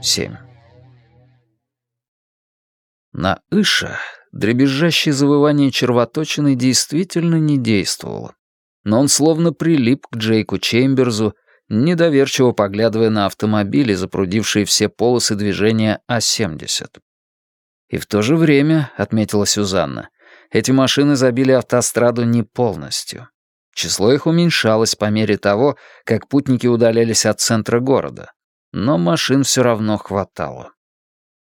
Семь. На Иша дребезжащее завывание червоточины действительно не действовало. Но он словно прилип к Джейку Чемберзу, недоверчиво поглядывая на автомобили, запрудившие все полосы движения А-70. И в то же время, отметила Сюзанна, эти машины забили автостраду не полностью. Число их уменьшалось по мере того, как путники удалялись от центра города. Но машин все равно хватало.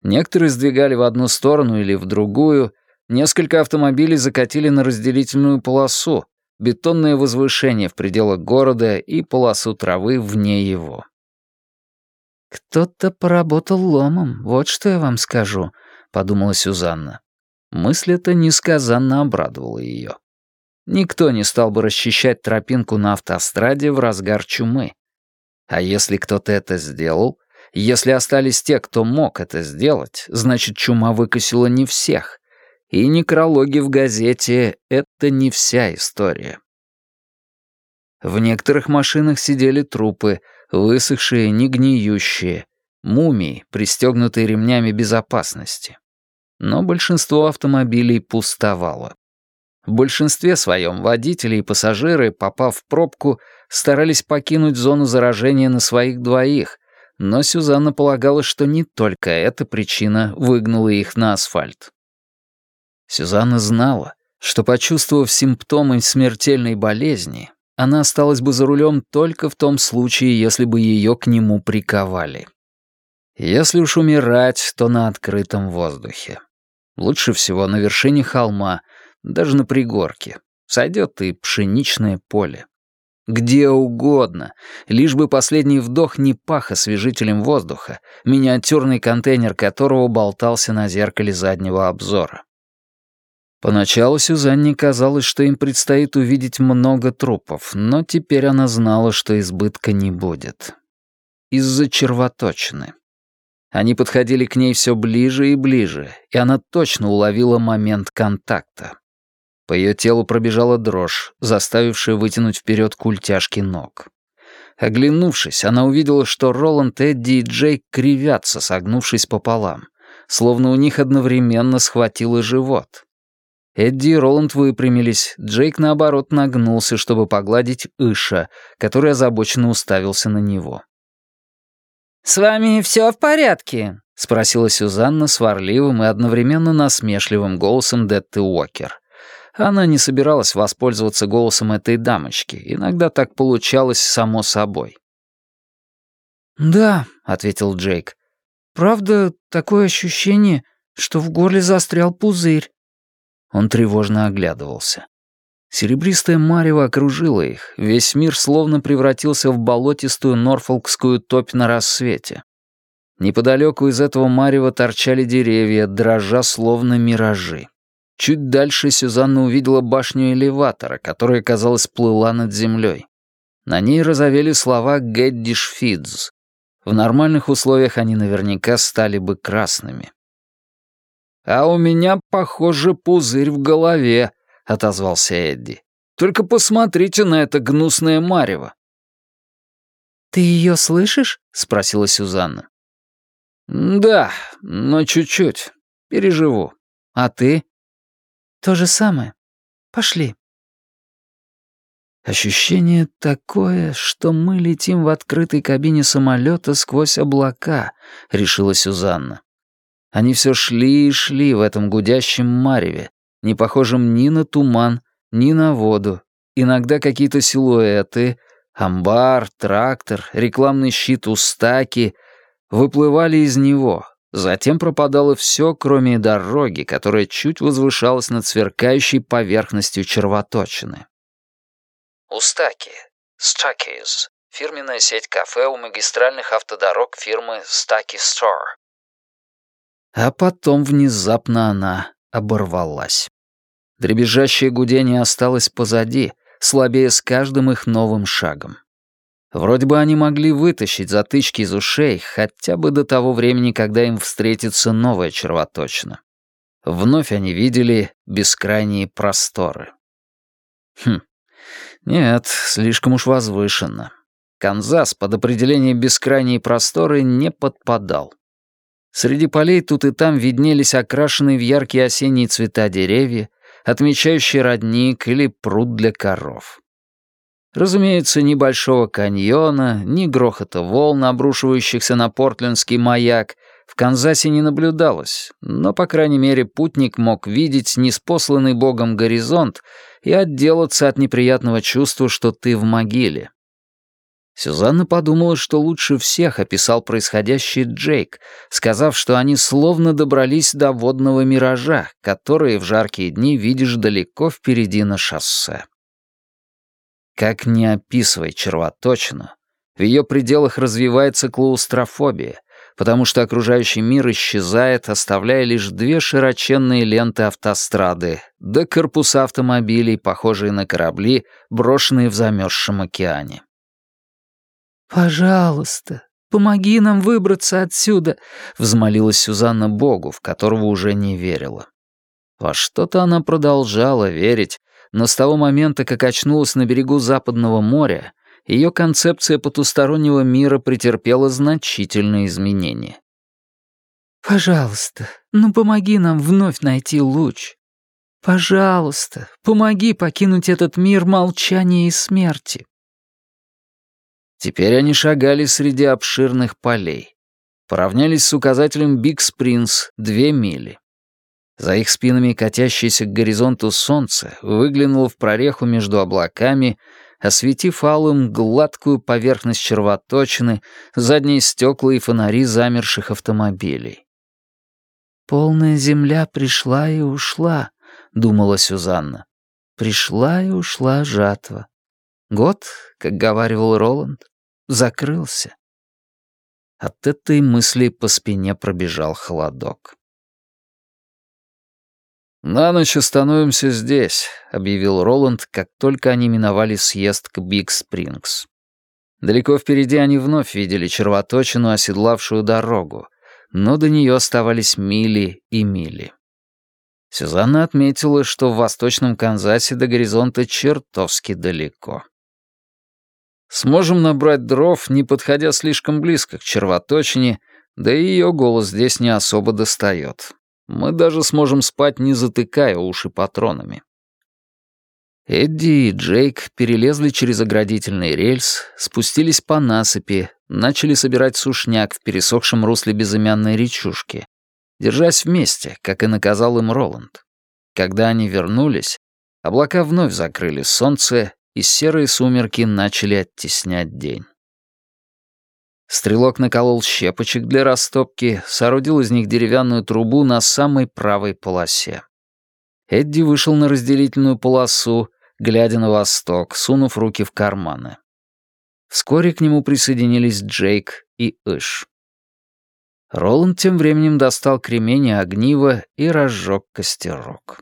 Некоторые сдвигали в одну сторону или в другую, несколько автомобилей закатили на разделительную полосу, бетонное возвышение в пределах города и полосу травы вне его. «Кто-то поработал ломом, вот что я вам скажу», — подумала Сюзанна. Мысль эта несказанно обрадовала ее. Никто не стал бы расчищать тропинку на автостраде в разгар чумы. А если кто-то это сделал, если остались те, кто мог это сделать, значит, чума выкосила не всех. И некрологи в газете — это не вся история. В некоторых машинах сидели трупы, высохшие, не гниющие, мумии, пристегнутые ремнями безопасности. Но большинство автомобилей пустовало. В большинстве своем водители и пассажиры, попав в пробку, старались покинуть зону заражения на своих двоих, но Сюзанна полагала, что не только эта причина выгнала их на асфальт. Сюзанна знала, что, почувствовав симптомы смертельной болезни, она осталась бы за рулем только в том случае, если бы ее к нему приковали. Если уж умирать, то на открытом воздухе. Лучше всего на вершине холма, даже на пригорке. Сойдет и пшеничное поле. Где угодно, лишь бы последний вдох не пах освежителем воздуха, миниатюрный контейнер которого болтался на зеркале заднего обзора. Поначалу Сюзанне казалось, что им предстоит увидеть много трупов, но теперь она знала, что избытка не будет. Из-за червоточины. Они подходили к ней все ближе и ближе, и она точно уловила момент контакта. По ее телу пробежала дрожь, заставившая вытянуть вперед культяшки ног. Оглянувшись, она увидела, что Роланд, Эдди и Джейк кривятся, согнувшись пополам, словно у них одновременно схватило живот. Эдди и Роланд выпрямились, Джейк, наоборот, нагнулся, чтобы погладить Иша, который озабоченно уставился на него. «С вами все в порядке?» — спросила Сюзанна сварливым и одновременно насмешливым голосом Детты Уокер. Она не собиралась воспользоваться голосом этой дамочки. Иногда так получалось само собой. «Да», — ответил Джейк. «Правда, такое ощущение, что в горле застрял пузырь». Он тревожно оглядывался. Серебристая марево окружила их, весь мир словно превратился в болотистую норфолкскую топь на рассвете. Неподалеку из этого марева торчали деревья, дрожа словно миражи. Чуть дальше Сюзанна увидела башню элеватора, которая, казалось, плыла над землей. На ней разовели слова «Гэддиш Фидз». В нормальных условиях они наверняка стали бы красными. «А у меня, похоже, пузырь в голове», — отозвался Эдди. «Только посмотрите на это гнусное марево». «Ты ее слышишь?» — спросила Сюзанна. «Да, но чуть-чуть. Переживу. А ты?» То же самое. Пошли. Ощущение такое, что мы летим в открытой кабине самолета сквозь облака, решила Сюзанна. Они все шли и шли в этом гудящем мареве, не похожем ни на туман, ни на воду. Иногда какие-то силуэты, амбар, трактор, рекламный щит у стаки выплывали из него, Затем пропадало все, кроме дороги, которая чуть возвышалась над сверкающей поверхностью червоточины. Устаки. Стакис. Фирменная сеть кафе у магистральных автодорог фирмы Стаки Store. А потом внезапно она оборвалась. Дребезжащее гудение осталось позади, слабее с каждым их новым шагом. Вроде бы они могли вытащить затычки из ушей хотя бы до того времени, когда им встретится новая червоточина. Вновь они видели бескрайние просторы. Хм, нет, слишком уж возвышенно. Канзас под определение бескрайние просторы не подпадал. Среди полей тут и там виднелись окрашенные в яркие осенние цвета деревья, отмечающие родник или пруд для коров. Разумеется, ни большого каньона, ни грохота волн, обрушивающихся на портлендский маяк, в Канзасе не наблюдалось, но, по крайней мере, путник мог видеть неспосланный богом горизонт и отделаться от неприятного чувства, что ты в могиле. Сюзанна подумала, что лучше всех описал происходящее Джейк, сказав, что они словно добрались до водного миража, который в жаркие дни видишь далеко впереди на шоссе. Как не описывай червоточину, в ее пределах развивается клаустрофобия, потому что окружающий мир исчезает, оставляя лишь две широченные ленты автострады, да корпуса автомобилей, похожие на корабли, брошенные в замерзшем океане. «Пожалуйста, помоги нам выбраться отсюда», — взмолилась Сюзанна Богу, в которого уже не верила. Во что-то она продолжала верить, но с того момента, как очнулась на берегу Западного моря, ее концепция потустороннего мира претерпела значительные изменения. «Пожалуйста, ну помоги нам вновь найти луч. Пожалуйста, помоги покинуть этот мир молчания и смерти». Теперь они шагали среди обширных полей. Поравнялись с указателем «Биг Спринс» — две мили. За их спинами катящееся к горизонту солнце выглянуло в прореху между облаками — осветив алым гладкую поверхность червоточины, задние стекла и фонари замерших автомобилей. «Полная земля пришла и ушла», — думала Сюзанна. «Пришла и ушла жатва. Год, как говаривал Роланд, закрылся». От этой мысли по спине пробежал холодок. «На ночь остановимся здесь», — объявил Роланд, как только они миновали съезд к Биг Спрингс. Далеко впереди они вновь видели червоточину, оседлавшую дорогу, но до нее оставались мили и мили. Сюзанна отметила, что в восточном Канзасе до горизонта чертовски далеко. «Сможем набрать дров, не подходя слишком близко к червоточине, да и ее голос здесь не особо достает. Мы даже сможем спать, не затыкая уши патронами. Эдди и Джейк перелезли через оградительный рельс, спустились по насыпи, начали собирать сушняк в пересохшем русле безымянной речушки, держась вместе, как и наказал им Роланд. Когда они вернулись, облака вновь закрыли солнце, и серые сумерки начали оттеснять день. Стрелок наколол щепочек для растопки, соорудил из них деревянную трубу на самой правой полосе. Эдди вышел на разделительную полосу, глядя на восток, сунув руки в карманы. Вскоре к нему присоединились Джейк и Иш. Роланд тем временем достал кремень и огниво и разжег костерок.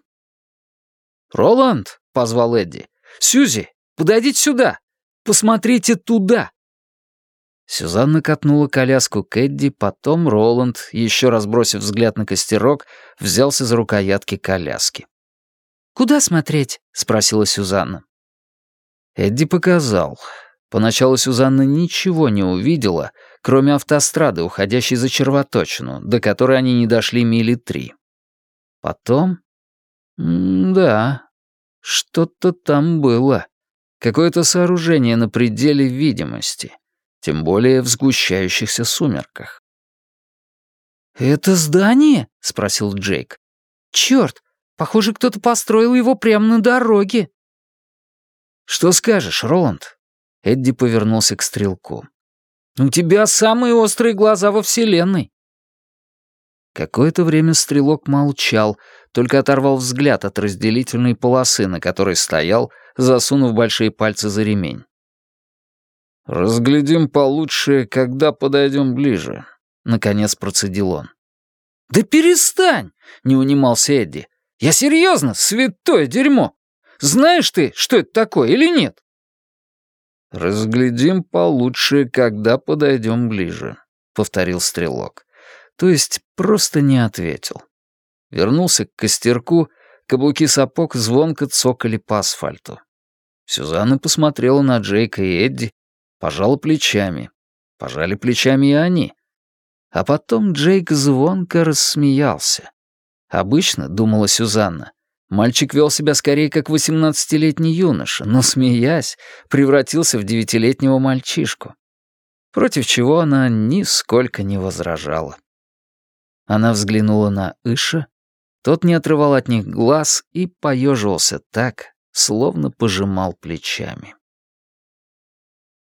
«Роланд!» — позвал Эдди. «Сюзи, подойдите сюда! Посмотрите туда!» Сюзанна катнула коляску Кэдди, потом Роланд, еще раз бросив взгляд на костерок, взялся за рукоятки коляски. «Куда смотреть?» — спросила Сюзанна. Эдди показал. Поначалу Сюзанна ничего не увидела, кроме автострады, уходящей за червоточину, до которой они не дошли мили три. Потом... М да, что-то там было. Какое-то сооружение на пределе видимости тем более в сгущающихся сумерках. «Это здание?» — спросил Джейк. «Чёрт, похоже, кто-то построил его прямо на дороге». «Что скажешь, Роланд?» Эдди повернулся к стрелку. «У тебя самые острые глаза во Вселенной». Какое-то время стрелок молчал, только оторвал взгляд от разделительной полосы, на которой стоял, засунув большие пальцы за ремень. «Разглядим получше, когда подойдем ближе», — наконец процедил он. «Да перестань!» — не унимался Эдди. «Я серьезно, святое дерьмо! Знаешь ты, что это такое или нет?» «Разглядим получше, когда подойдем ближе», — повторил стрелок. То есть просто не ответил. Вернулся к костерку, каблуки сапог звонко цокали по асфальту. Сюзанна посмотрела на Джейка и Эдди, Пожала плечами. Пожали плечами и они. А потом Джейк звонко рассмеялся. Обычно, думала Сюзанна, мальчик вел себя скорее как восемнадцатилетний юноша, но, смеясь, превратился в девятилетнего мальчишку. Против чего она нисколько не возражала. Она взглянула на Иша, тот не отрывал от них глаз и поеживался так, словно пожимал плечами.